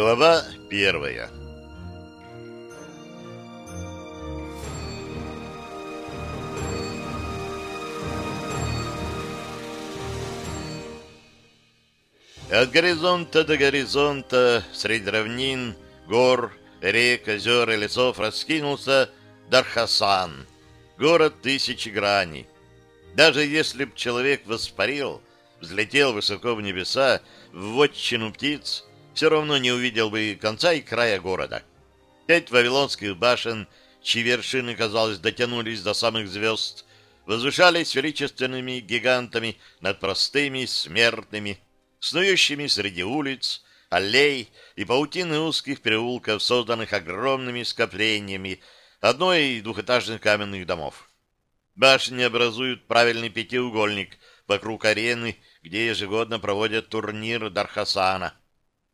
Глава первая От горизонта до горизонта, среди равнин, гор, рек, озер и лесов раскинулся Дархасан, город тысячи граней. Даже если б человек воспарил, взлетел высоко в небеса, в вотчину птиц, все равно не увидел бы конца и края города. Пять вавилонских башен, чьи вершины, казалось, дотянулись до самых звезд, возвышались величественными гигантами над простыми смертными, снующими среди улиц, аллей и паутины узких переулков, созданных огромными скоплениями одно- и двухэтажных каменных домов. Башни образуют правильный пятиугольник вокруг арены, где ежегодно проводят турнир Дархасана.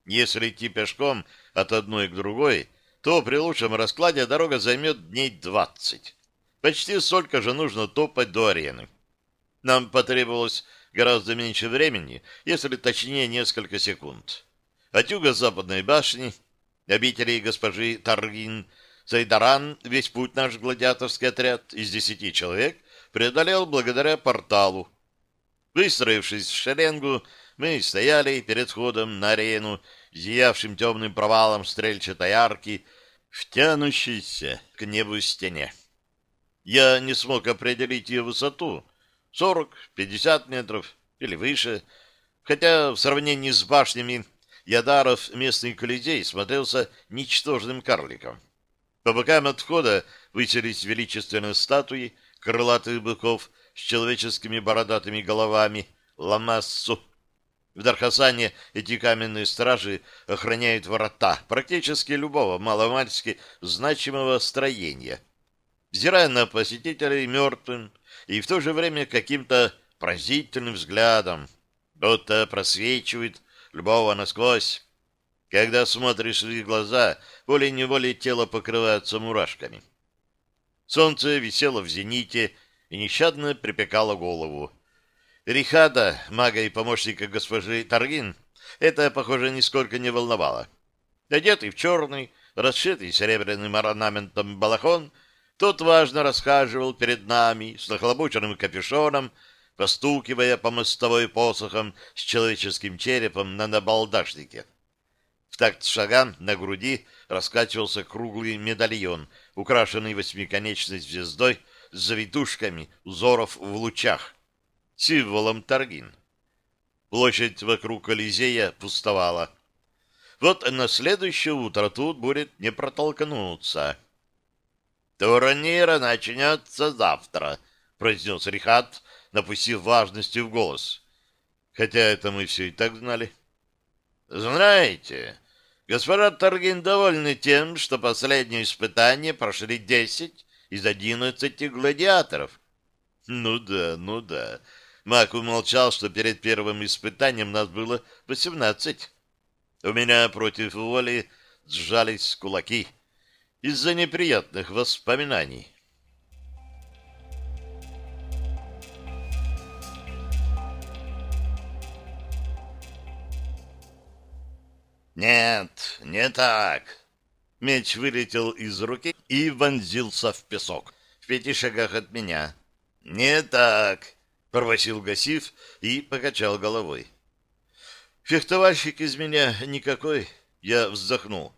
Если идти пешком от одной к другой, то при лучшем раскладе дорога займет дней двадцать. Почти столько же нужно топать до арены. Нам потребовалось гораздо меньше времени, если точнее несколько секунд. От юго-западной башни, обители госпожи Таргин, Зайдаран, весь путь наш гладиаторский отряд из десяти человек преодолел благодаря порталу. Выстроившись в шеренгу, мы стояли перед входом на арену, зиявшим темным провалом стрельчатой арки, втянущейся к небу стене. Я не смог определить ее высоту — сорок-пятьдесят метров или выше, хотя в сравнении с башнями Ядаров местный колизей смотрелся ничтожным карликом. По бокам от входа высились величественные статуи крылатых быков с человеческими бородатыми головами, ламассу. В Дархасане эти каменные стражи охраняют врата практически любого маломальски значимого строения, взирая на посетителей мертвым и в то же время каким-то пронзительным взглядом, будто просвечивает любого насквозь. Когда смотришь в их глаза, волей-неволей тело покрывается мурашками. Солнце висело в зените и нещадно припекало голову. Рихада, мага и помощника госпожи Таргин, это, похоже, нисколько не волновало. Одетый в черный, расшитый серебряным орнаментом балахон, тот важно расхаживал перед нами с нахлобученным капюшоном, постукивая по мостовой посохом с человеческим черепом на набалдашнике. В такт шагам на груди раскачивался круглый медальон, украшенный восьмиконечной звездой с завитушками узоров в лучах символом Таргин. Площадь вокруг Колизея пустовала. Вот на следующее утро тут будет не протолкнуться. «Турнир начнется завтра», — произнес Рихат, напустив важности в голос. Хотя это мы все и так знали. «Знаете, господа Таргин довольны тем, что последнее испытание прошли десять из одиннадцати гладиаторов». «Ну да, ну да». Мак умолчал, что перед первым испытанием нас было восемнадцать. У меня против воли сжались кулаки из-за неприятных воспоминаний. «Нет, не так!» Меч вылетел из руки и вонзился в песок в пяти шагах от меня. «Не так!» Пробасил Гасив и покачал головой. Фехтовальщик из меня никакой, я вздохнул.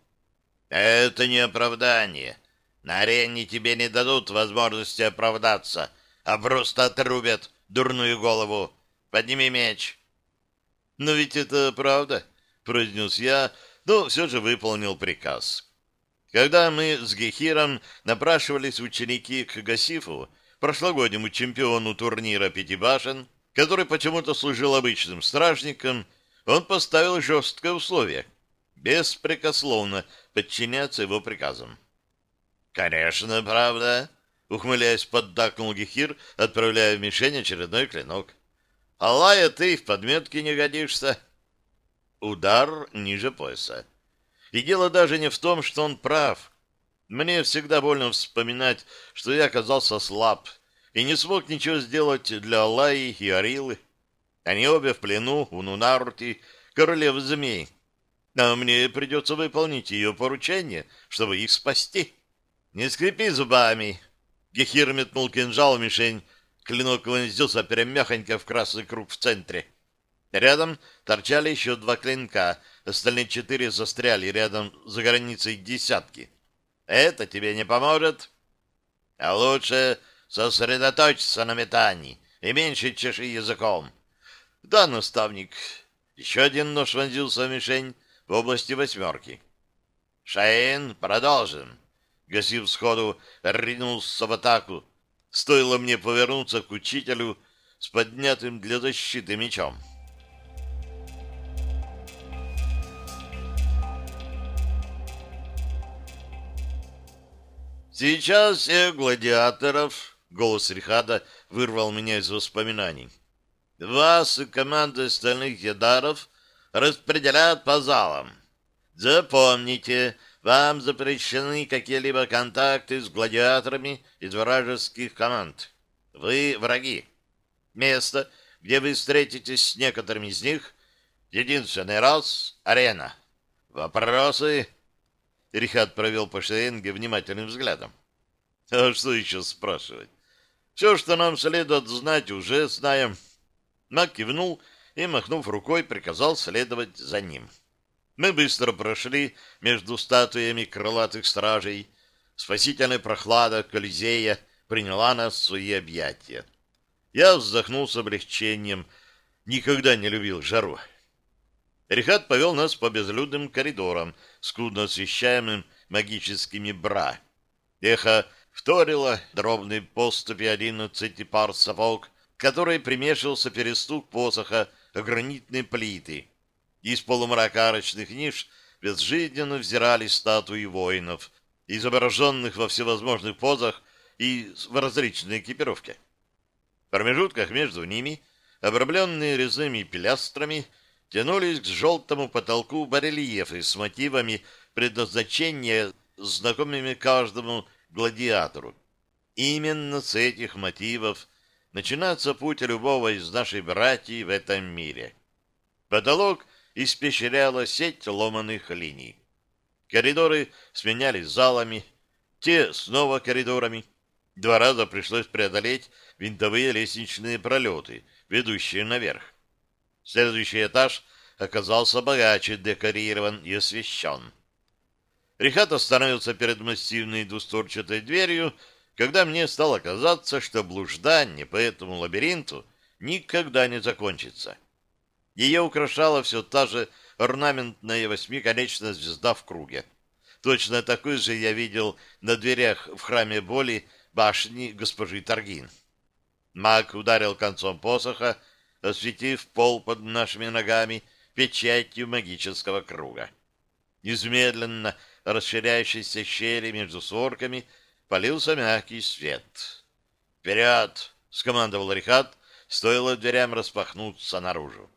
Это не оправдание. На арене тебе не дадут возможности оправдаться, а просто отрубят дурную голову. Подними меч. Но ведь это правда, произнес я, но все же выполнил приказ. Когда мы с Гехиром напрашивались ученики к Гасифу, прошлогоднему чемпиону турнира «Пяти башен», который почему-то служил обычным стражником, он поставил жесткое условие — беспрекословно подчиняться его приказам. «Конечно, правда», — ухмыляясь, поддакнул Гехир, отправляя в мишень очередной клинок. «Алая, ты в подметке не годишься». Удар ниже пояса. И дело даже не в том, что он прав. Мне всегда больно вспоминать, что я оказался слаб и не смог ничего сделать для Аллаи и Арилы. Они обе в плену у Нунарти, королев змей. А мне придется выполнить ее поручение, чтобы их спасти. Не скрипи зубами. Гехир метнул кинжал в мишень, клинок вонзился прямехонько в красный круг в центре. Рядом торчали еще два клинка, остальные четыре застряли рядом за границей десятки. Это тебе не поможет. А лучше сосредоточиться на метании и меньше чеши языком. Да, наставник. Еще один нож вонзился в мишень в области восьмерки. Шаин, продолжим. Гасив сходу ринулся в атаку. Стоило мне повернуться к учителю с поднятым для защиты мечом. Сейчас всех гладиаторов, голос Рихада вырвал меня из воспоминаний. Вас и команды остальных ядаров распределят по залам. Запомните, вам запрещены какие-либо контакты с гладиаторами из вражеских команд. Вы враги. Место, где вы встретитесь с некоторыми из них, единственный раз — арена. Вопросы? Рихат провел по шеренге внимательным взглядом. А что еще спрашивать? Все, что нам следует знать, уже знаем. Мак кивнул и, махнув рукой, приказал следовать за ним. Мы быстро прошли между статуями крылатых стражей. Спасительная прохлада Колизея приняла нас в свои объятия. Я вздохнул с облегчением. Никогда не любил жару. Рихат повел нас по безлюдным коридорам, скудно освещаемым магическими бра. Эхо вторило дробной поступи одиннадцати пар сапог, которой примешивался перестук посоха о гранитные плиты. Из полумрака арочных ниш безжизненно взирали статуи воинов, изображенных во всевозможных позах и в различной экипировке. В промежутках между ними, обрамленные резными пилястрами, тянулись к желтому потолку барельефы с мотивами предназначения, знакомыми каждому гладиатору. Именно с этих мотивов начинается путь любого из наших братьев в этом мире. Потолок испещряла сеть ломаных линий. Коридоры сменялись залами, те снова коридорами. Два раза пришлось преодолеть винтовые лестничные пролеты, ведущие наверх. Следующий этаж оказался богаче декорирован и освещен. Рихат остановился перед массивной двустворчатой дверью, когда мне стало казаться, что блуждание по этому лабиринту никогда не закончится. Ее украшала все та же орнаментная восьмиконечная звезда в круге. Точно такую же я видел на дверях в храме боли башни госпожи Таргин. Маг ударил концом посоха, осветив пол под нашими ногами печатью магического круга. Измедленно расширяющейся щели между сворками полился мягкий свет. «Вперед!» — скомандовал Рихат, стоило дверям распахнуться наружу.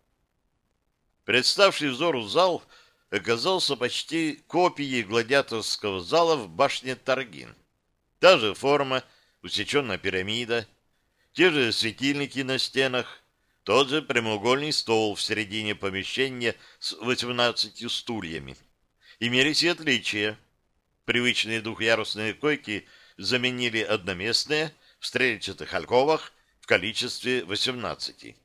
Представший взору зал оказался почти копией гладиаторского зала в башне Таргин. Та же форма, усеченная пирамида, те же светильники на стенах, тот же прямоугольный стол в середине помещения с восемнадцатью стульями. Имелись и отличия. Привычные двухъярусные койки заменили одноместные в стрельчатых альковах в количестве восемнадцати.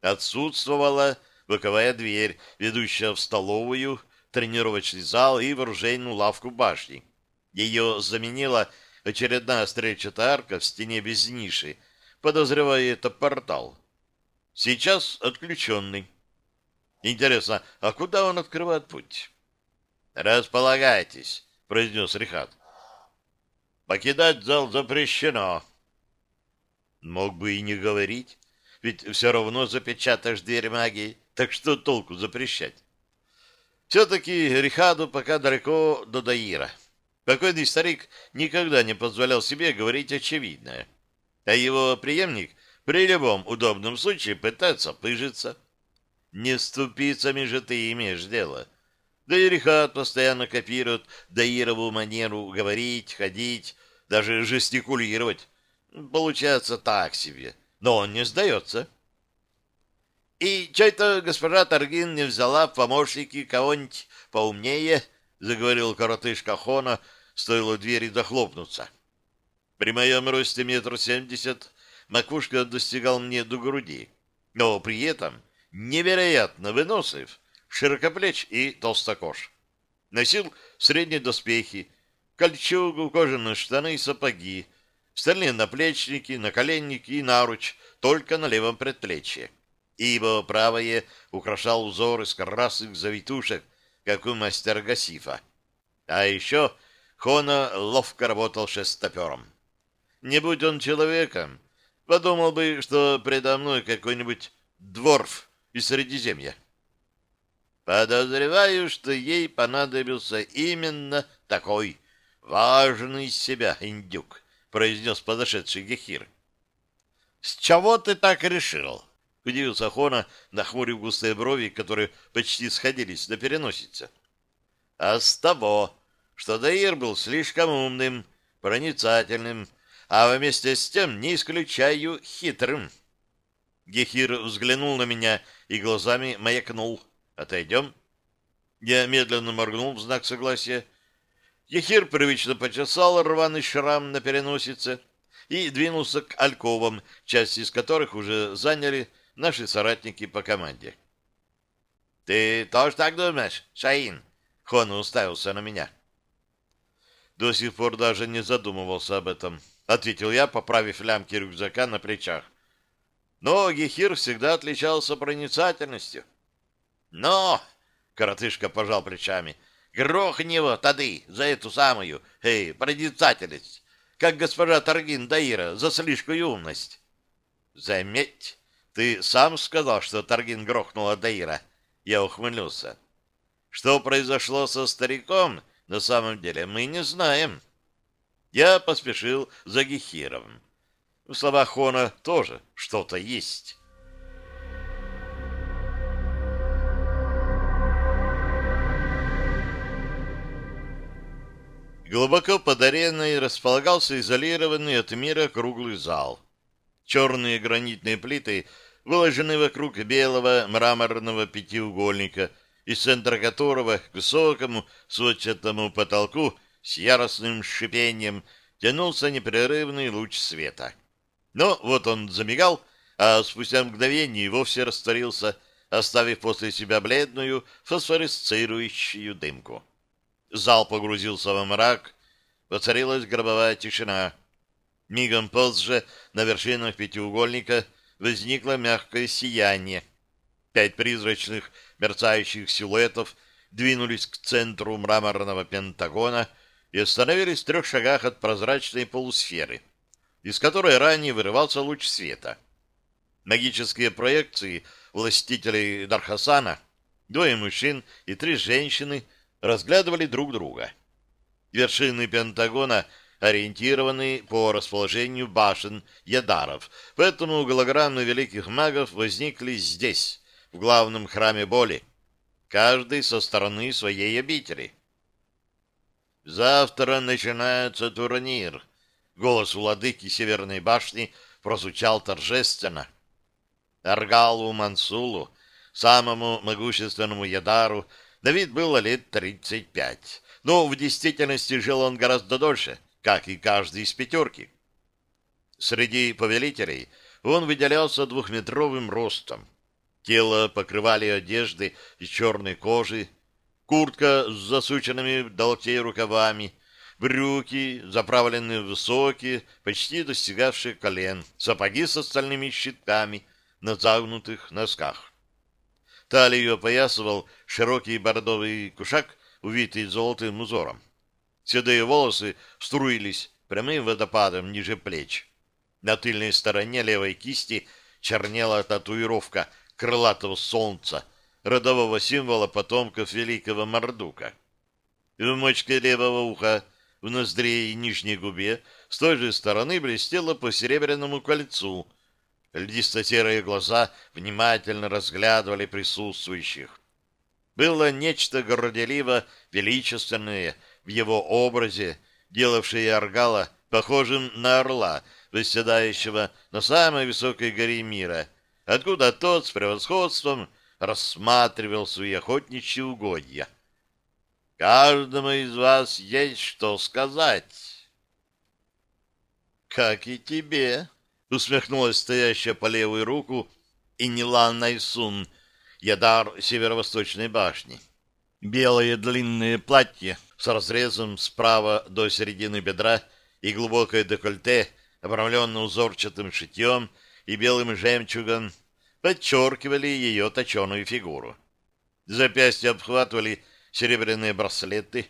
Отсутствовала боковая дверь, ведущая в столовую, тренировочный зал и вооружейную лавку башни. Ее заменила очередная стрельчатая арка в стене без ниши, подозревая это портал. Сейчас отключенный. Интересно, а куда он открывает путь? «Располагайтесь», — произнес Рихат. «Покидать зал запрещено». Мог бы и не говорить, ведь все равно запечатаешь дверь магии, так что толку запрещать? Все-таки Рихаду пока далеко до Даира. Покойный старик никогда не позволял себе говорить очевидное, а его преемник — при любом удобном случае пытаться пыжиться. Не с тупицами же ты имеешь дело. Да и Рихат постоянно копирует Даирову манеру говорить, ходить, даже жестикулировать. Получается так себе, но он не сдается. И что это госпожа Таргин не взяла в помощники кого-нибудь поумнее, заговорил коротышка Хона, стоило двери захлопнуться. При моем росте метр семьдесят макушка достигал мне до груди, но при этом невероятно вынослив, широкоплеч и толстокож. Носил средние доспехи, кольчугу, кожаные штаны и сапоги, стальные наплечники, наколенники и наруч только на левом предплечье, ибо правое украшал узор из красных завитушек, как у мастера Гасифа. А еще Хона ловко работал шестопером. Не будь он человеком, подумал бы, что предо мной какой-нибудь дворф из Средиземья. Подозреваю, что ей понадобился именно такой важный из себя индюк, произнес подошедший Гехир. С чего ты так решил? Удивился Хона, нахмурив густые брови, которые почти сходились на переносице. А с того, что Даир был слишком умным, проницательным, а вместе с тем не исключаю хитрым. Гехир взглянул на меня и глазами маякнул. «Отойдем?» Я медленно моргнул в знак согласия. Ехир привычно почесал рваный шрам на переносице и двинулся к альковам, часть из которых уже заняли наши соратники по команде. «Ты тоже так думаешь, Шаин?» Хон уставился на меня. До сих пор даже не задумывался об этом, ответил я, поправив лямки рюкзака на плечах. Но Гехир всегда отличался проницательностью. «Но!» — коротышка пожал плечами. Грохни его, тады, за эту самую, эй, проницательность, как госпожа Таргин Даира, за слишком умность. Заметь, ты сам сказал, что Таргин грохнула Даира. Я ухмыльнулся. Что произошло со стариком, на самом деле, мы не знаем. Я поспешил за Гехировым. В словах Хона тоже что-то есть. Глубоко под ареной располагался изолированный от мира круглый зал. Черные гранитные плиты выложены вокруг белого мраморного пятиугольника, из центра которого к высокому сводчатому потолку с яростным шипением тянулся непрерывный луч света. Но вот он замигал, а спустя мгновение и вовсе растворился, оставив после себя бледную фосфоресцирующую дымку. Зал погрузился во мрак, воцарилась гробовая тишина. Мигом позже на вершинах пятиугольника возникло мягкое сияние. Пять призрачных мерцающих силуэтов двинулись к центру мраморного пентагона и остановились в трех шагах от прозрачной полусферы, из которой ранее вырывался луч света. Магические проекции властителей Дархасана, двое мужчин и три женщины — разглядывали друг друга. Вершины Пентагона ориентированы по расположению башен Ядаров, поэтому голограммы великих магов возникли здесь, в главном храме боли, каждый со стороны своей обители. «Завтра начинается турнир», — голос владыки Северной башни прозвучал торжественно. Аргалу Мансулу, самому могущественному Ядару, на вид было лет тридцать пять, но в действительности жил он гораздо дольше, как и каждый из пятерки. Среди повелителей он выделялся двухметровым ростом. Тело покрывали одежды из черной кожи, куртка с засученными до локтей рукавами, брюки, заправленные в высокие, почти достигавшие колен, сапоги с остальными щитками на загнутых носках. Талию опоясывал широкий бордовый кушак, увитый золотым узором. Седые волосы струились прямым водопадом ниже плеч. На тыльной стороне левой кисти чернела татуировка крылатого солнца, родового символа потомков великого Мордука. В мочке левого уха, в ноздре и нижней губе с той же стороны блестело по серебряному кольцу, Льдисто-серые глаза внимательно разглядывали присутствующих. Было нечто горделиво величественное в его образе, делавшее Аргала похожим на орла, восседающего на самой высокой горе мира, откуда тот с превосходством рассматривал свои охотничьи угодья. «Каждому из вас есть что сказать». «Как и тебе», — усмехнулась стоящая по левую руку Инилан Найсун, ядар северо-восточной башни. Белое длинное платье с разрезом справа до середины бедра и глубокое декольте, обрамленное узорчатым шитьем и белым жемчугом, подчеркивали ее точеную фигуру. Запястья обхватывали серебряные браслеты,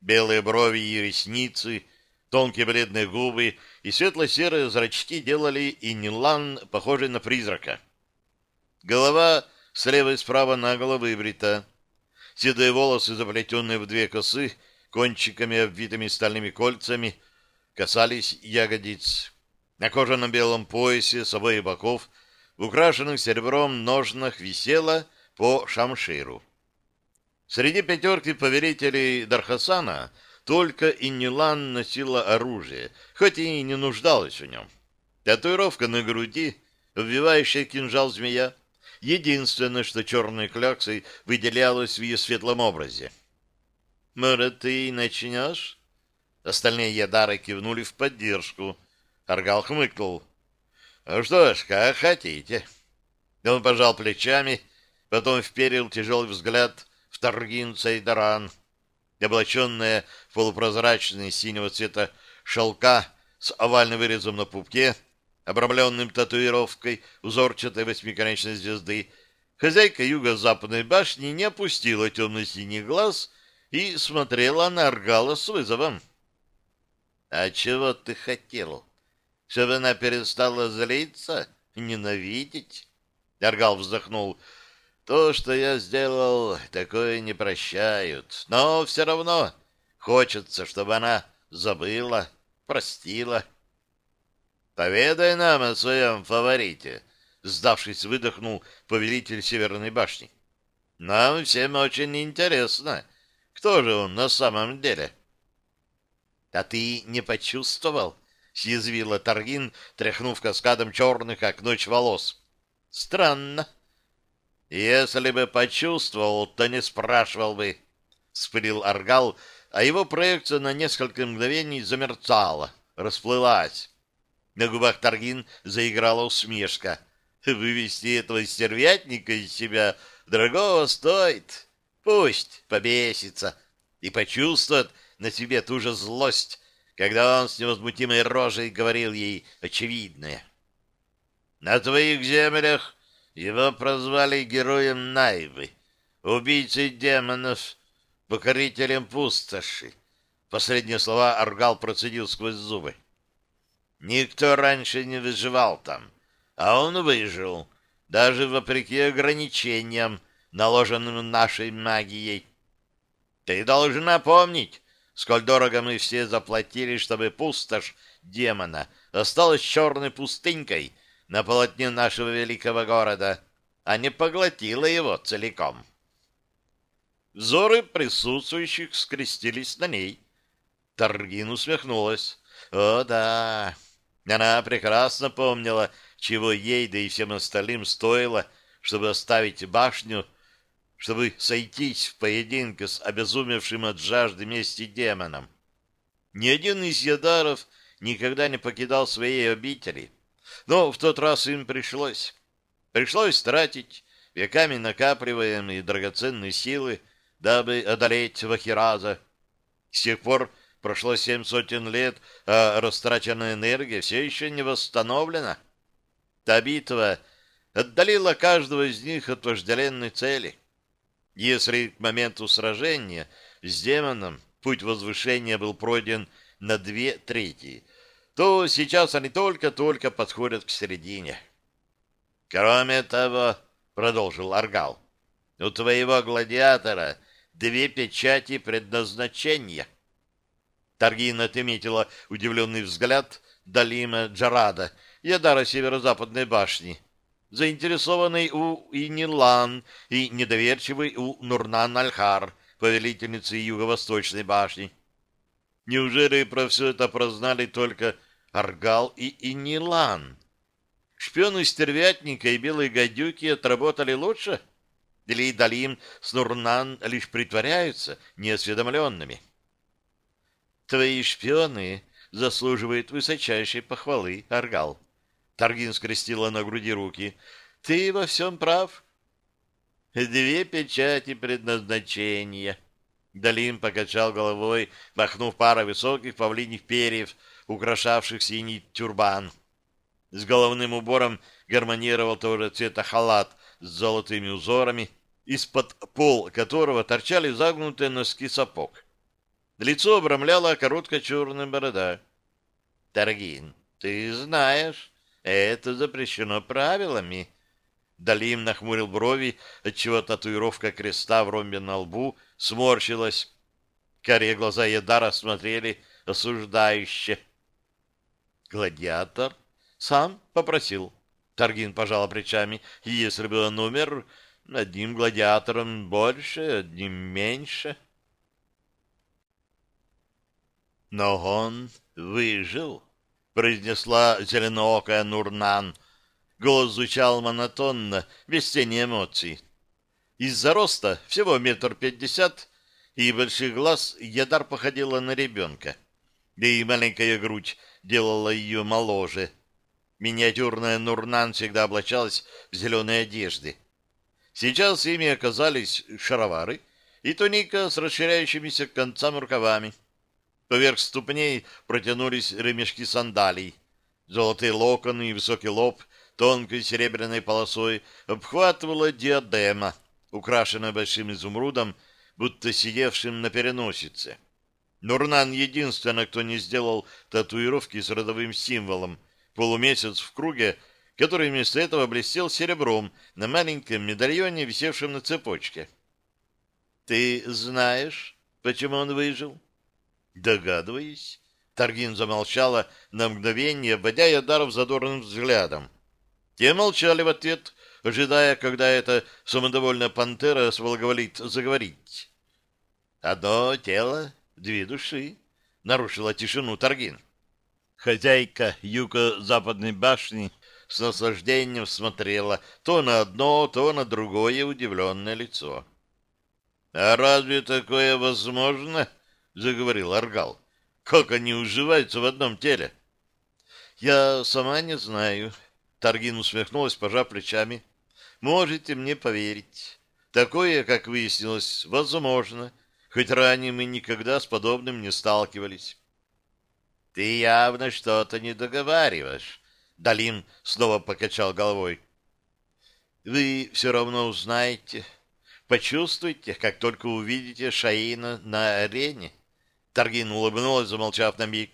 белые брови и ресницы, тонкие бледные губы и светло-серые зрачки делали Инилан похожей на призрака. Голова слева и справа наголо выбрита, седые волосы, заплетенные в две косы, кончиками, обвитыми стальными кольцами, касались ягодиц. На кожаном белом поясе с обоих боков, в украшенных серебром ножнах, висело по шамширу. Среди пятерки повелителей Дархасана только Иннилан носила оружие, хоть и не нуждалась в нем. Татуировка на груди, вбивающая кинжал змея, единственное, что черной кляксой выделялось в ее светлом образе. «Может, ты начнешь?» Остальные ядары кивнули в поддержку. Аргал хмыкнул. «Ну что ж, как хотите». Он пожал плечами, потом вперил тяжелый взгляд в Таргин Цейдаран, облаченная в полупрозрачный синего цвета шелка с овальным вырезом на пупке, обрамленным татуировкой узорчатой восьмиконечной звезды, хозяйка юго-западной башни не опустила темно-синий глаз и смотрела на Аргала с вызовом. — А чего ты хотел? Чтобы она перестала злиться, ненавидеть? Аргал вздохнул. — То, что я сделал, такое не прощают. Но все равно хочется, чтобы она забыла, простила. — Поведай нам о своем фаворите, — сдавшись, выдохнул повелитель Северной башни. — Нам всем очень интересно, — кто же он на самом деле? — А ты не почувствовал? — съязвила Таргин, тряхнув каскадом черных, как ночь волос. — Странно. — Если бы почувствовал, то не спрашивал бы, — спылил Аргал, а его проекция на несколько мгновений замерцала, расплылась. На губах Таргин заиграла усмешка. Вывести этого стервятника из себя дорогого стоит. Пусть побесится и почувствует на себе ту же злость, когда он с невозмутимой рожей говорил ей очевидное. На твоих землях его прозвали героем Найвы, убийцей демонов, покорителем пустоши. Последние слова Аргал процедил сквозь зубы. Никто раньше не выживал там, а он выжил, даже вопреки ограничениям, наложенным нашей магией. Ты должна помнить, сколь дорого мы все заплатили, чтобы пустошь демона осталась черной пустынькой на полотне нашего великого города, а не поглотила его целиком. Взоры присутствующих скрестились на ней. Таргин усмехнулась. О, да, она прекрасно помнила, чего ей, да и всем остальным стоило, чтобы оставить башню чтобы сойтись в поединке с обезумевшим от жажды мести демоном. Ни один из ядаров никогда не покидал своей обители, но в тот раз им пришлось. Пришлось тратить веками накапливаемые драгоценные силы, дабы одолеть Вахираза. С тех пор прошло семь сотен лет, а растраченная энергия все еще не восстановлена. Та битва отдалила каждого из них от вожделенной цели — если к моменту сражения с демоном путь возвышения был пройден на две трети, то сейчас они только-только подходят к середине. Кроме того, продолжил Аргал, у твоего гладиатора две печати предназначения. Таргин отметила удивленный взгляд Далима Джарада, Ядара северо-западной башни, заинтересованный у Инилан и недоверчивый у Нурнан-Альхар, повелительницы Юго-Восточной башни. Неужели про все это прознали только Аргал и Инилан? Шпионы стервятника и белые гадюки отработали лучше? Или Далим с Нурнан лишь притворяются неосведомленными? Твои шпионы заслуживают высочайшей похвалы, Аргал. Таргин скрестила на груди руки. Ты во всем прав. Две печати предназначения. Далим покачал головой, махнув парой высоких павлиних перьев, украшавших синий тюрбан. С головным убором гармонировал того же цвета халат с золотыми узорами, из-под пол которого торчали загнутые носки сапог. Лицо обрамляла короткая черная борода. «Таргин, ты знаешь, это запрещено правилами». Далим нахмурил брови, отчего татуировка креста в ромбе на лбу сморщилась. Карие глаза Едара смотрели осуждающе. «Гладиатор сам попросил». Таргин пожал плечами. «Если бы номер одним гладиатором больше, одним меньше...» «Но он выжил», — произнесла зеленоокая Нурнан. Голос звучал монотонно, без тени эмоций. Из-за роста всего метр пятьдесят и больших глаз Ядар походила на ребенка. Да и маленькая грудь делала ее моложе. Миниатюрная Нурнан всегда облачалась в зеленые одежды. Сейчас ими оказались шаровары и туника с расширяющимися к концам рукавами. Поверх ступней протянулись ремешки сандалий. Золотые локоны и высокий лоб тонкой серебряной полосой обхватывала диадема, украшенная большим изумрудом, будто сидевшим на переносице. Нурнан единственный, кто не сделал татуировки с родовым символом полумесяц в круге, который вместо этого блестел серебром на маленьком медальоне, висевшем на цепочке. «Ты знаешь, почему он выжил?» Догадываясь, Таргин замолчала на мгновение, обводя Ядаров задорным взглядом. Те молчали в ответ, ожидая, когда эта самодовольная пантера свологоволит заговорить. «Одно тело, две души», — нарушила тишину Таргин. Хозяйка юго-западной башни с наслаждением смотрела то на одно, то на другое удивленное лицо. «А разве такое возможно?» Заговорил Аргал. Как они уживаются в одном теле? Я сама не знаю. Таргин усмехнулась, пожав плечами. Можете мне поверить. Такое, как выяснилось, возможно, хоть ранее мы никогда с подобным не сталкивались. Ты явно что-то не договариваешь. Далин снова покачал головой. Вы все равно узнаете, почувствуйте, как только увидите Шаина на арене. Таргин улыбнулась, замолчав на миг.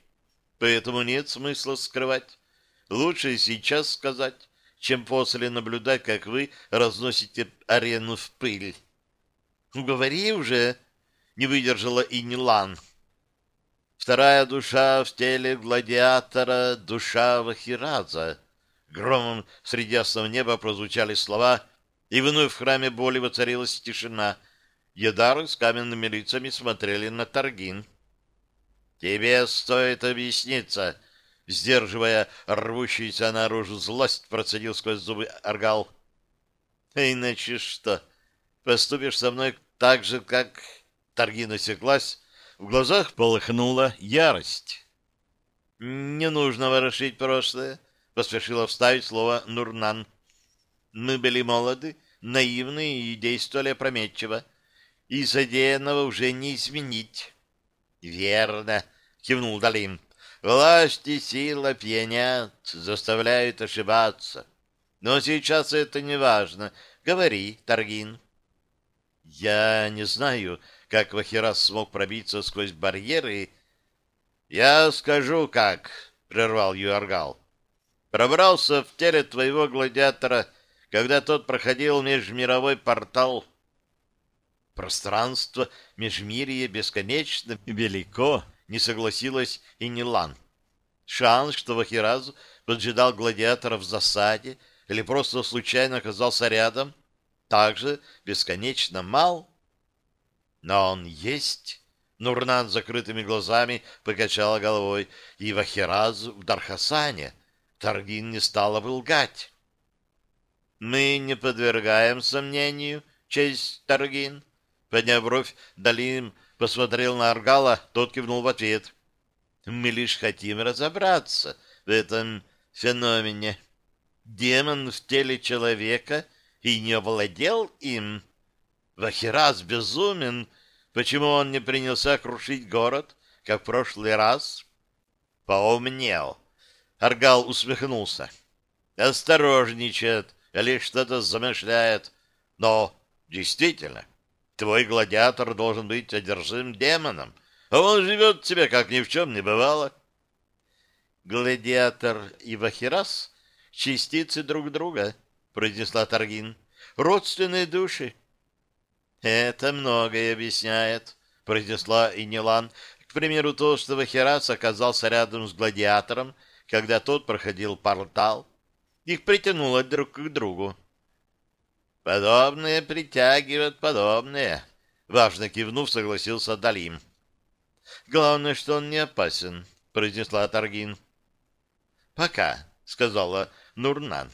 Поэтому нет смысла скрывать. Лучше сейчас сказать, чем после наблюдать, как вы разносите арену в пыль. Говори уже, не выдержала и Нилан. Вторая душа в теле гладиатора — душа Вахираза. Громом среди ясного неба прозвучали слова, и вновь в храме боли воцарилась тишина. Едары с каменными лицами смотрели на Таргин. Тебе стоит объясниться, сдерживая рвущуюся наружу злость, процедил сквозь зубы Аргал. Иначе что? Поступишь со мной так же, как... Торгина секлась, в глазах полыхнула ярость. «Не нужно ворошить прошлое», — поспешила вставить слово Нурнан. «Мы были молоды, наивны и действовали опрометчиво, и содеянного уже не изменить». «Верно», кивнул Далим. Власть и сила пьянят, заставляют ошибаться. Но сейчас это не важно. Говори, Таргин. Я не знаю, как Вахирас смог пробиться сквозь барьеры. Я скажу, как, прервал Юаргал. Пробрался в теле твоего гладиатора, когда тот проходил межмировой портал. Пространство межмирья бесконечно велико, не согласилась и Нилан. Шанс, что Вахираз поджидал гладиатора в засаде или просто случайно оказался рядом, также бесконечно мал. Но он есть. Нурнан закрытыми глазами покачала головой. И Вахираз в Дархасане. Таргин не стала бы лгать. «Мы не подвергаем сомнению честь Таргин». Подняв бровь, Далим посмотрел на Аргала, тот кивнул в ответ. «Мы лишь хотим разобраться в этом феномене. Демон в теле человека и не овладел им. Вахирас безумен. Почему он не принялся крушить город, как в прошлый раз?» «Поумнел». Аргал усмехнулся. «Осторожничает, или что-то замышляет. Но, действительно, твой гладиатор должен быть одержим демоном, а он живет себе, как ни в чем не бывало». «Гладиатор и Вахирас — частицы друг друга», — произнесла Таргин. «Родственные души». «Это многое объясняет», — произнесла Инилан. «К примеру, то, что Вахирас оказался рядом с гладиатором, когда тот проходил портал. Их притянуло друг к другу. «Подобное притягивает подобное», — важно кивнув, согласился Далим. «Главное, что он не опасен», — произнесла Таргин. «Пока», — сказала Нурнан.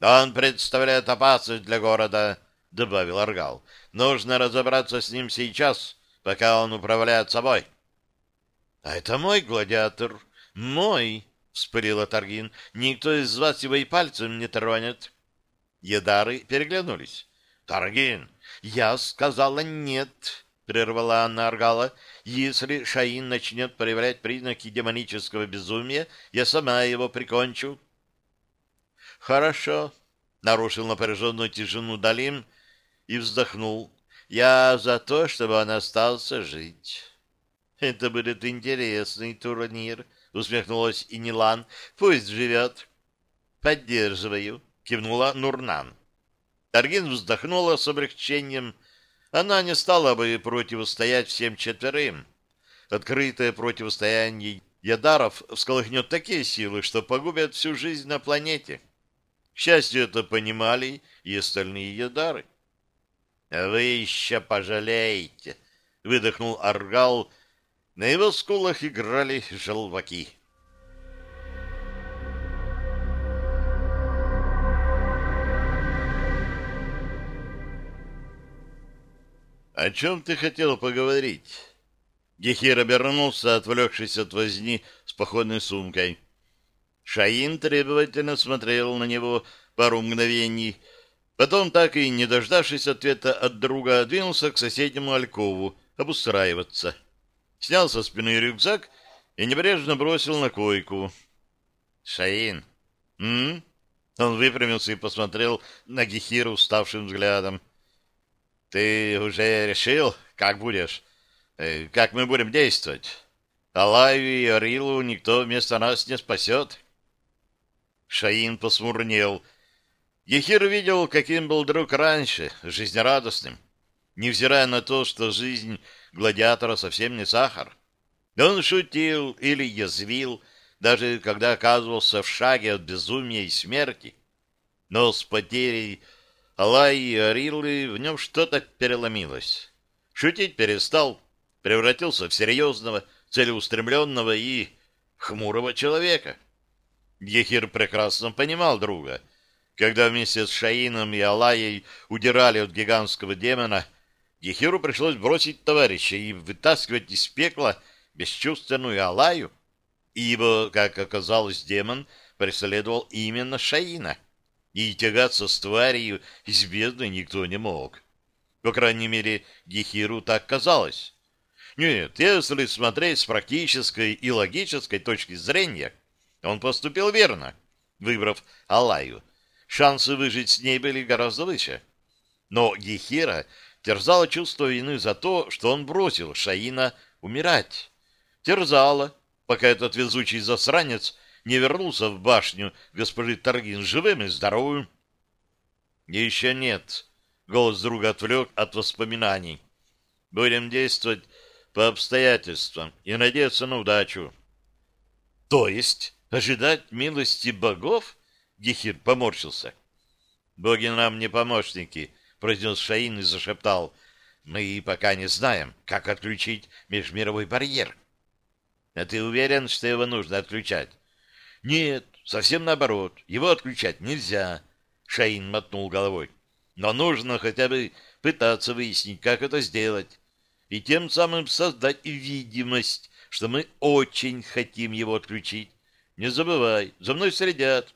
«Он представляет опасность для города», — добавил Аргал. «Нужно разобраться с ним сейчас, пока он управляет собой». «А это мой гладиатор, мой», — вспылила Таргин. — Никто из вас его и пальцем не тронет. Едары переглянулись. — Таргин, я сказала нет, — прервала Анна Аргала. — Если Шаин начнет проявлять признаки демонического безумия, я сама его прикончу. — Хорошо, — нарушил напряженную тишину Далим и вздохнул. — Я за то, чтобы он остался жить. — Это будет интересный турнир, — усмехнулась Инилан. Пусть живет. Поддерживаю, кивнула Нурнан. Таргин вздохнула с облегчением. Она не стала бы противостоять всем четверым. Открытое противостояние Ядаров всколыхнет такие силы, что погубят всю жизнь на планете. К счастью, это понимали и остальные Ядары. — Вы еще пожалеете, — выдохнул Аргал, на его скулах играли желваки. «О чем ты хотел поговорить?» Гехир обернулся, отвлекшись от возни с походной сумкой. Шаин требовательно смотрел на него пару мгновений, потом, так и не дождавшись ответа от друга, двинулся к соседнему Алькову обустраиваться снял со спины рюкзак и небрежно бросил на койку. «Шаин!» «М?», Он выпрямился и посмотрел на Гехиру уставшим взглядом. «Ты уже решил, как будешь? Э, как мы будем действовать? Алаю и Арилу никто вместо нас не спасет». Шаин посмурнел. Гехир видел, каким был друг раньше, жизнерадостным, невзирая на то, что жизнь гладиатора совсем не сахар. Он шутил или язвил, даже когда оказывался в шаге от безумия и смерти. Но с потерей Аллаи и Арилы в нем что-то переломилось. Шутить перестал, превратился в серьезного, целеустремленного и хмурого человека. Ехир прекрасно понимал друга. Когда вместе с Шаином и Аллаей удирали от гигантского демона, Ехиру пришлось бросить товарища и вытаскивать из пекла бесчувственную Алаю, ибо, как оказалось, демон преследовал именно Шаина, и тягаться с тварью из бездны никто не мог. По крайней мере, Гехиру так казалось. Нет, если смотреть с практической и логической точки зрения, он поступил верно, выбрав Алаю. Шансы выжить с ней были гораздо выше. Но Гехира терзало чувство вины за то, что он бросил Шаина умирать. Терзало, пока этот везучий засранец не вернулся в башню госпожи Таргин живым и здоровым. Еще нет. Голос друга отвлек от воспоминаний. Будем действовать по обстоятельствам и надеяться на удачу. То есть ожидать милости богов? Гехир поморщился. Боги нам не помощники, — произнес Шаин и зашептал. «Мы пока не знаем, как отключить межмировой барьер». «А ты уверен, что его нужно отключать?» «Нет, совсем наоборот. Его отключать нельзя. Шаин мотнул головой. Но нужно хотя бы пытаться выяснить, как это сделать. И тем самым создать видимость, что мы очень хотим его отключить. Не забывай, за мной следят.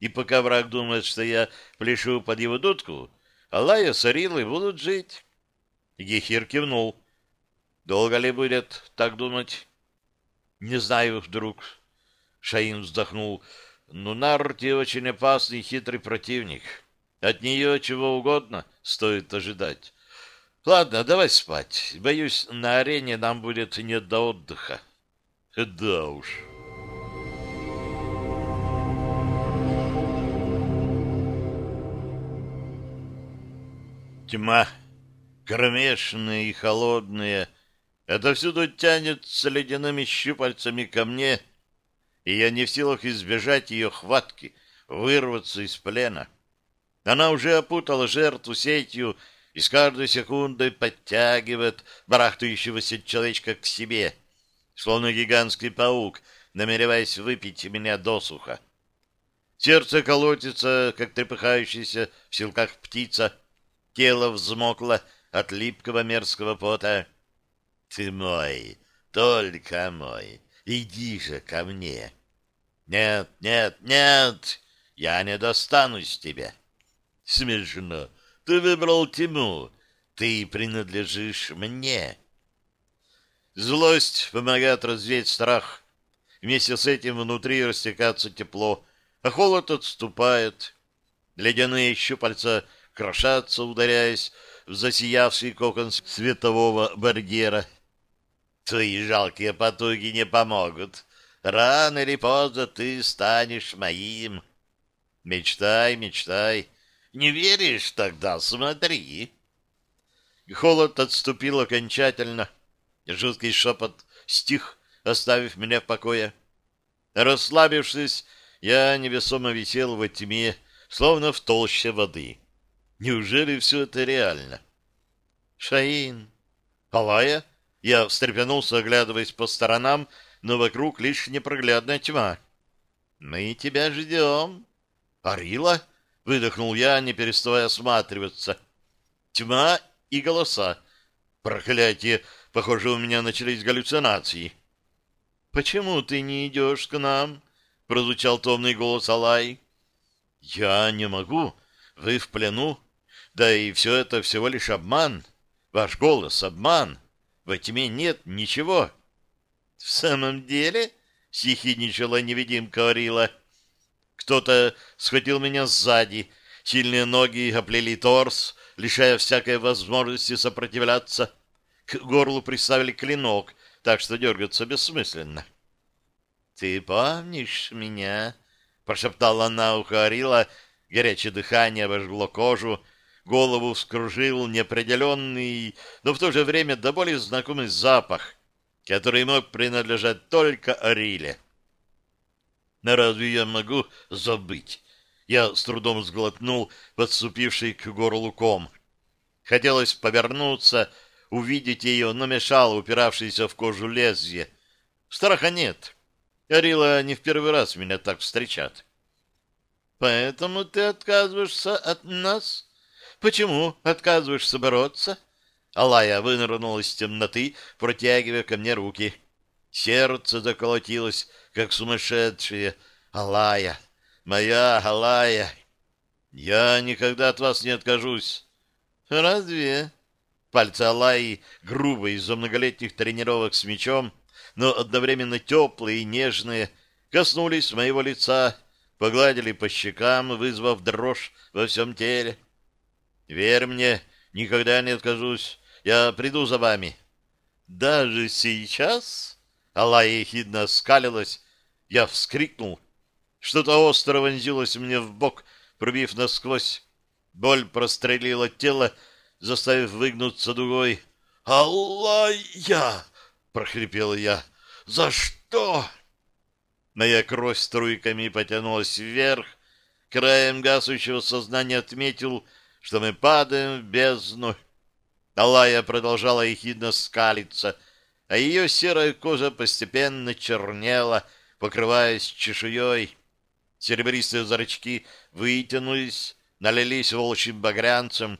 И пока враг думает, что я пляшу под его дудку, Алая с Арилой будут жить. Гехир кивнул. Долго ли будет так думать? Не знаю, вдруг. Шаин вздохнул. Ну, Нарти очень опасный хитрый противник. От нее чего угодно стоит ожидать. Ладно, давай спать. Боюсь, на арене нам будет не до отдыха. Да уж. Тьма, кромешная и холодная, отовсюду тянется ледяными щупальцами ко мне, и я не в силах избежать ее хватки, вырваться из плена. Она уже опутала жертву сетью и с каждой секундой подтягивает барахтающегося человечка к себе, словно гигантский паук, намереваясь выпить меня досуха. Сердце колотится, как трепыхающаяся в силках птица, тело взмокло от липкого мерзкого пота. «Ты мой, только мой, иди же ко мне!» «Нет, нет, нет, я не достанусь тебе!» Смешно. Ты выбрал тьму. Ты принадлежишь мне. Злость помогает развеять страх. Вместе с этим внутри растекается тепло, а холод отступает. Ледяные щупальца крошатся, ударяясь в засиявший кокон светового барьера. Твои жалкие потуги не помогут. Рано или поздно ты станешь моим. Мечтай, мечтай. Не веришь? Тогда смотри. Холод отступил окончательно. Жуткий шепот стих, оставив меня в покое. Расслабившись, я невесомо висел во тьме, словно в толще воды. Неужели все это реально? Шаин. Палая? Я встрепенулся, оглядываясь по сторонам, но вокруг лишь непроглядная тьма. Мы тебя ждем. Арила? Выдохнул я, не переставая осматриваться. Тьма и голоса. Проклятие! Похоже, у меня начались галлюцинации. «Почему ты не идешь к нам?» — прозвучал томный голос Алай. «Я не могу. Вы в плену. Да и все это всего лишь обман. Ваш голос — обман. Во тьме нет ничего». «В самом деле?» — сихидничала невидимка Орила. Кто-то схватил меня сзади, сильные ноги оплели торс, лишая всякой возможности сопротивляться. К горлу приставили клинок, так что дергаться бессмысленно. — Ты помнишь меня? — прошептала на ухо Арила, горячее дыхание обожгло кожу, голову вскружил неопределенный, но в то же время до боли знакомый запах, который мог принадлежать только Ариле. Разве я могу забыть? Я с трудом сглотнул подступивший к горлу ком. Хотелось повернуться, увидеть ее, но мешало упиравшееся в кожу лезвие. Страха нет. Арила не в первый раз меня так встречат. Поэтому ты отказываешься от нас? Почему отказываешься бороться? Алая вынырнула из темноты, протягивая ко мне руки. Сердце заколотилось, как сумасшедшее. Алая, моя Алая, я никогда от вас не откажусь. Разве? Пальцы Алаи, грубые из-за многолетних тренировок с мечом, но одновременно теплые и нежные, коснулись моего лица, погладили по щекам, вызвав дрожь во всем теле. Верь мне, никогда не откажусь. Я приду за вами. Даже сейчас? Алая ехидно скалилась. Я вскрикнул. Что-то остро вонзилось мне в бок, пробив насквозь. Боль прострелила тело, заставив выгнуться дугой. «Аллая!» — прохрипел я. «За что?» Моя кровь струйками потянулась вверх. Краем гасущего сознания отметил, что мы падаем в бездну. Алая продолжала ехидно скалиться — а ее серая кожа постепенно чернела, покрываясь чешуей. Серебристые зрачки вытянулись, налились волчьим багрянцем.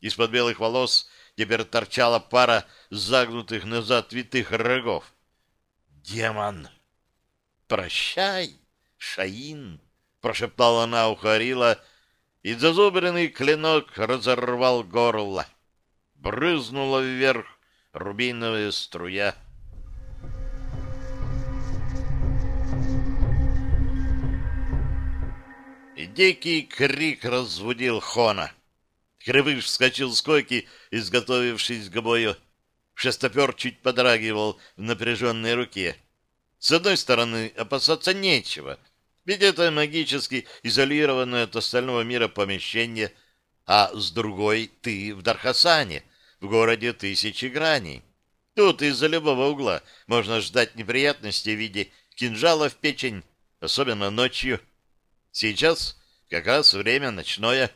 Из-под белых волос теперь торчала пара загнутых назад витых рогов. «Демон!» «Прощай, Шаин!» — прошептала на ухо Арила, и зазубренный клинок разорвал горло. Брызнула вверх рубиновая струя. Дикий крик разбудил Хона. Кривыш вскочил с койки, изготовившись к бою. Шестопер чуть подрагивал в напряженной руке. С одной стороны, опасаться нечего, ведь это магически изолированное от остального мира помещение, а с другой — ты в Дархасане, в городе тысячи граней. Тут из-за любого угла можно ждать неприятностей в виде кинжала в печень, особенно ночью. Сейчас как раз время ночное.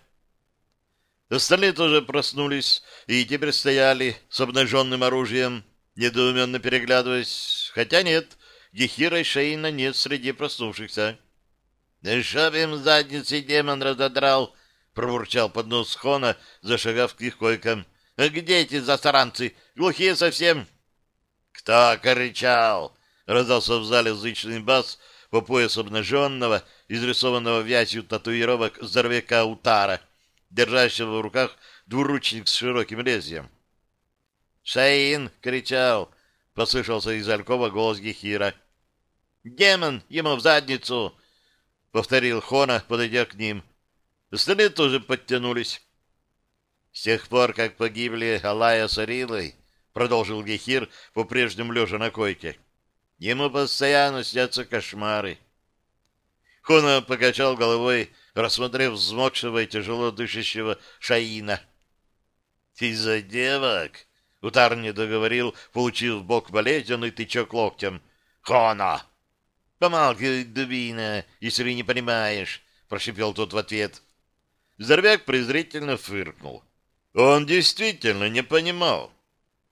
Остальные тоже проснулись и теперь стояли с обнаженным оружием, недоуменно переглядываясь. Хотя нет, Гехира и Шейна нет среди проснувшихся. — Да чтоб им задницы демон разодрал! — пробурчал под нос Хона, зашагав к их койкам. — А где эти засранцы? Глухие совсем? — Кто кричал? — раздался в зале зычный бас по пояс обнаженного, изрисованного вязью татуировок здоровяка Утара, держащего в руках двуручник с широким лезвием. «Шаин!» — кричал, — послышался из Алькова голос Гехира. «Демон! Ему в задницу!» — повторил Хона, подойдя к ним. Остальные тоже подтянулись. «С тех пор, как погибли Алая с Арилой, — продолжил Гехир, по-прежнему лежа на койке, — ему постоянно снятся кошмары. Хона покачал головой, рассмотрев взмокшего и тяжело дышащего Шаина. «Из-за девок!» — Утар не договорил, получив бок болезненный тычок локтем. «Хона!» «Помалкивай, дубина, если не понимаешь», — прошипел тот в ответ. Здоровяк презрительно фыркнул. Он действительно не понимал.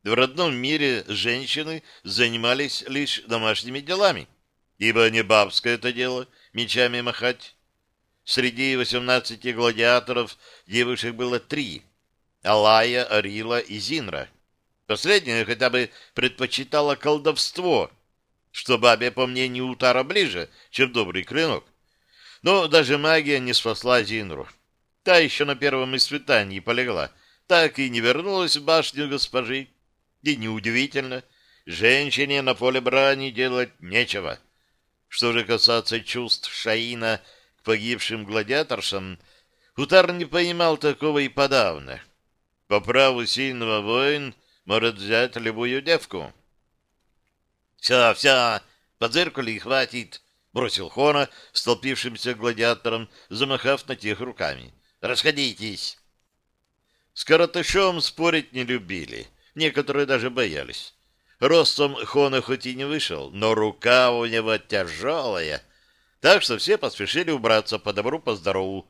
В родном мире женщины занимались лишь домашними делами, ибо не бабское это дело мечами махать. Среди восемнадцати гладиаторов девушек было три — Алая, Арила и Зинра. Последняя хотя бы предпочитала колдовство — что бабе, по мнению Утара, ближе, чем добрый клинок. Но даже магия не спасла Зинру. Та еще на первом испытании полегла, так и не вернулась в башню госпожи. И неудивительно, женщине на поле брани делать нечего. Что же касается чувств Шаина к погибшим гладиаторшам, Утар не понимал такого и подавно. По праву сильного воин может взять любую девку. «Все, все, подзыркали и хватит», — бросил Хона столпившимся гладиатором, замахав на тех руками. «Расходитесь». С коротышом спорить не любили, некоторые даже боялись. Ростом Хона хоть и не вышел, но рука у него тяжелая, так что все поспешили убраться по добру, по здорову.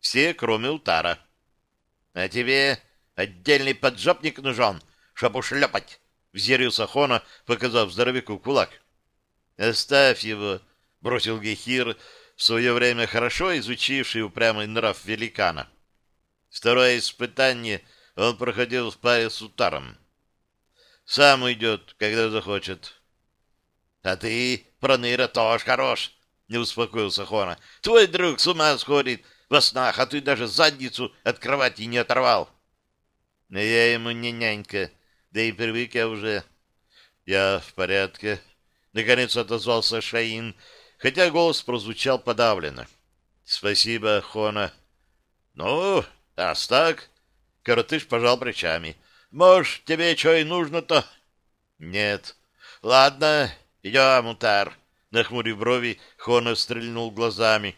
Все, кроме Утара. — А тебе отдельный поджопник нужен, чтоб ушлепать, — взъярился Хона, показав здоровяку кулак. «Оставь его», — бросил Гехир, в свое время хорошо изучивший упрямый нрав великана. Второе испытание он проходил в паре с Утаром. Сам уйдет, когда захочет. — А ты, Проныра, тоже хорош, — не успокоился Хона. — Твой друг с ума сходит во снах, а ты даже задницу от кровати не оторвал. — Я ему не нянька, да и привык я уже. Я в порядке. Наконец отозвался Шаин, хотя голос прозвучал подавленно. Спасибо, Хона. Ну, раз так, коротыш пожал плечами. Может, тебе что и нужно-то? Нет. Ладно, идем, Мутар. Нахмурив брови, Хона стрельнул глазами.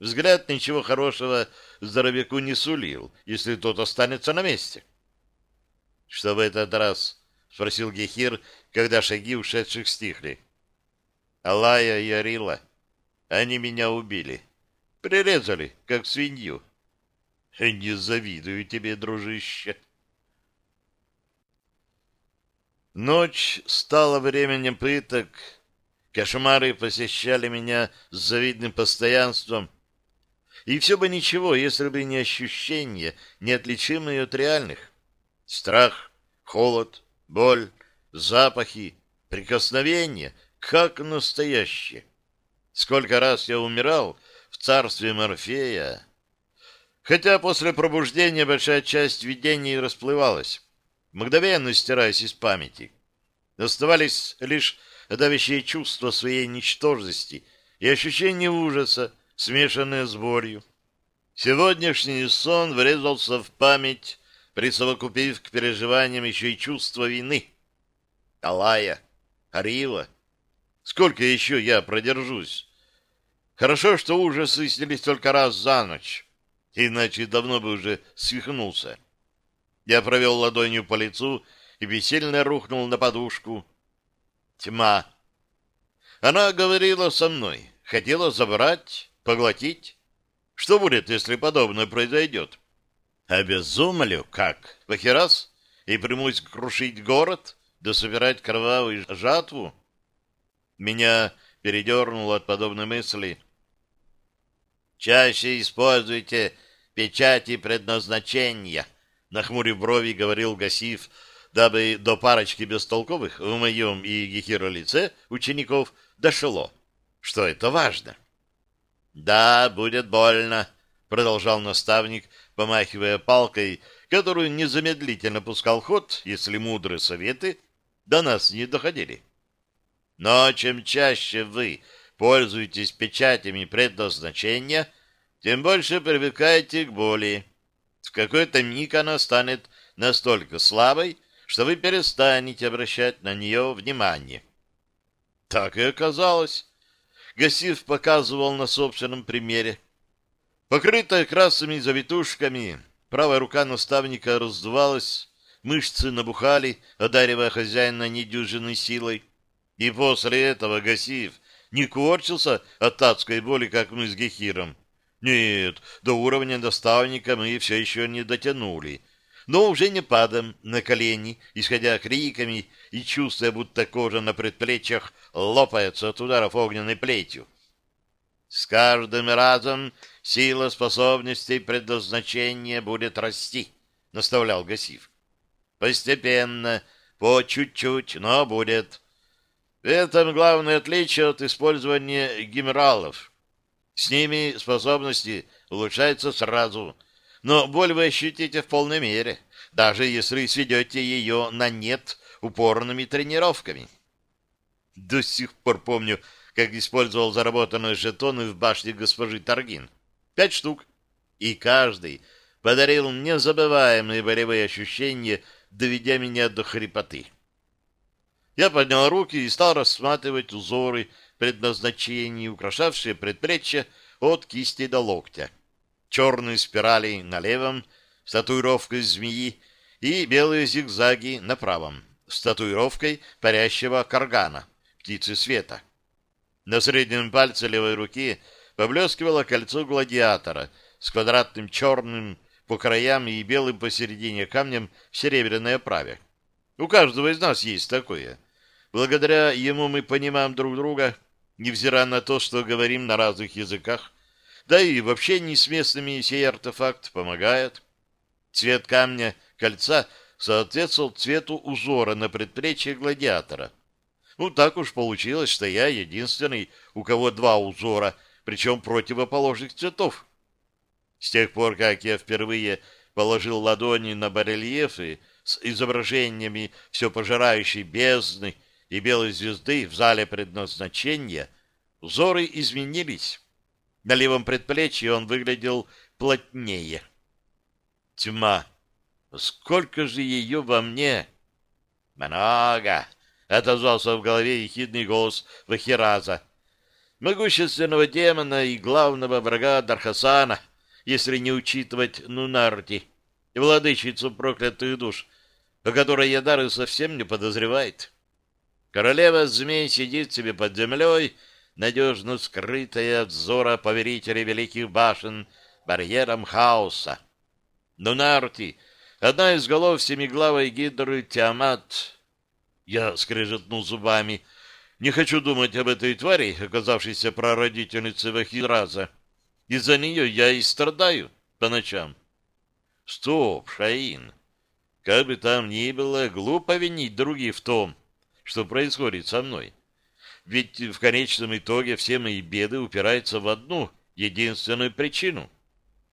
Взгляд ничего хорошего здоровяку не сулил, если тот останется на месте. — что в этот раз? — спросил Гехир, когда шаги ушедших стихли. — Алая и Арила. Они меня убили. Прирезали, как свинью. — Не завидую тебе, дружище. Ночь стала временем пыток. Кошмары посещали меня с завидным постоянством. И все бы ничего, если бы не ощущения, неотличимые от реальных. Страх, холод, боль, запахи, прикосновения, как настоящие. Сколько раз я умирал в царстве Морфея. Хотя после пробуждения большая часть видений расплывалась, мгновенно стираясь из памяти. Оставались лишь давящее чувство своей ничтожности и ощущение ужаса, смешанное с болью. Сегодняшний сон врезался в память, присовокупив к переживаниям еще и чувство вины. Алая, Арила, сколько еще я продержусь? Хорошо, что ужасы снялись только раз за ночь, иначе давно бы уже свихнулся. Я провел ладонью по лицу и бессильно рухнул на подушку. Тьма. Она говорила со мной, хотела забрать, поглотить. Что будет, если подобное произойдет? Обезумлю, как? Похерас? И примусь крушить город, да собирать кровавую жатву? Меня передернуло от подобной мысли. Чаще используйте печати предназначения, нахмурив брови, говорил Гасив, дабы до парочки бестолковых в моем и Гехиро лице учеников дошло, что это важно. «Да, будет больно», — продолжал наставник, помахивая палкой, которую незамедлительно пускал ход, если мудрые советы до нас не доходили. Но чем чаще вы пользуетесь печатями предназначения, тем больше привыкаете к боли. В какой-то миг она станет настолько слабой, что вы перестанете обращать на нее внимание. Так и оказалось. Гасив показывал на собственном примере. Покрытая красными завитушками, правая рука наставника раздувалась, мышцы набухали, одаривая хозяина недюжинной силой. И после этого Гасив не корчился от адской боли, как мы с Гехиром. Нет, до уровня наставника мы все еще не дотянули — но уже не падаем на колени, исходя криками и чувствуя, будто кожа на предплечьях лопается от ударов огненной плетью. С каждым разом сила способностей предназначения будет расти, — наставлял Гасив. Постепенно, по чуть-чуть, но будет. В этом главное отличие от использования генералов. С ними способности улучшаются сразу, но боль вы ощутите в полной мере, даже если сведете ее на нет упорными тренировками. До сих пор помню, как использовал заработанные жетоны в башне госпожи Таргин. Пять штук. И каждый подарил мне забываемые болевые ощущения, доведя меня до хрипоты. Я поднял руки и стал рассматривать узоры предназначений, украшавшие предплечья от кисти до локтя черные спирали на левом с татуировкой змеи и белые зигзаги на правом с татуировкой парящего каргана, птицы света. На среднем пальце левой руки поблескивало кольцо гладиатора с квадратным черным по краям и белым посередине камнем в серебряной оправе. У каждого из нас есть такое. Благодаря ему мы понимаем друг друга, невзирая на то, что говорим на разных языках, да и в общении с местными сей артефакт помогает. Цвет камня кольца соответствовал цвету узора на предплечье гладиатора. Ну, так уж получилось, что я единственный, у кого два узора, причем противоположных цветов. С тех пор, как я впервые положил ладони на барельефы с изображениями все пожирающей бездны и белой звезды в зале предназначения, узоры изменились. На левом предплечье он выглядел плотнее. Тьма. Сколько же ее во мне? Много. Отозвался в голове ехидный голос Вахираза. Могущественного демона и главного врага Дархасана, если не учитывать Нунарти, владычицу проклятых душ, о которой Ядары совсем не подозревает. Королева змей сидит себе под землей, надежно скрытая от взора поверителей великих башен барьером хаоса. Но Нарти, одна из голов семиглавой гидры Тиамат, я скрежетнул зубами, Не хочу думать об этой твари, оказавшейся прародительницей Вахираза. Из-за нее я и страдаю по ночам. Стоп, Шаин. Как бы там ни было, глупо винить других в том, что происходит со мной. Ведь в конечном итоге все мои беды упираются в одну единственную причину.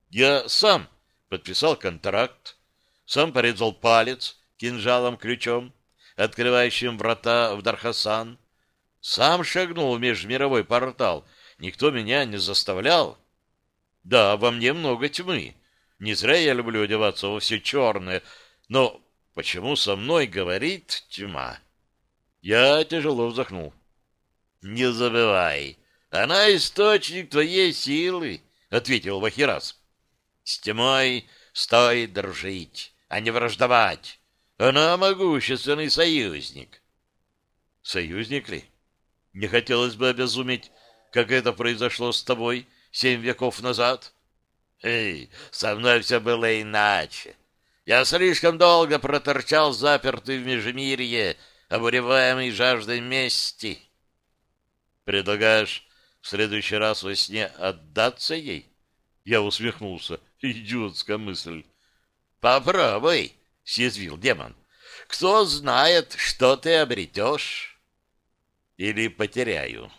Я сам подписал контракт, сам порезал палец кинжалом-ключом, открывающим врата в Дархасан, сам шагнул в межмировой портал, никто меня не заставлял. Да, во мне много тьмы, не зря я люблю одеваться во все черное, но почему со мной говорит тьма? Я тяжело вздохнул. Не забывай, она источник твоей силы, ответил Вахирас. С тьмой стоит дружить, а не враждовать. Она могущественный союзник. Союзник ли? Не хотелось бы обезуметь, как это произошло с тобой семь веков назад. Эй, со мной все было иначе. Я слишком долго проторчал запертый в межмирье, обуреваемый жаждой мести. Предлагаешь в следующий раз во сне отдаться ей? Я усмехнулся. Идиотская мысль. Попробуй, съязвил демон. Кто знает, что ты обретешь? Или потеряю.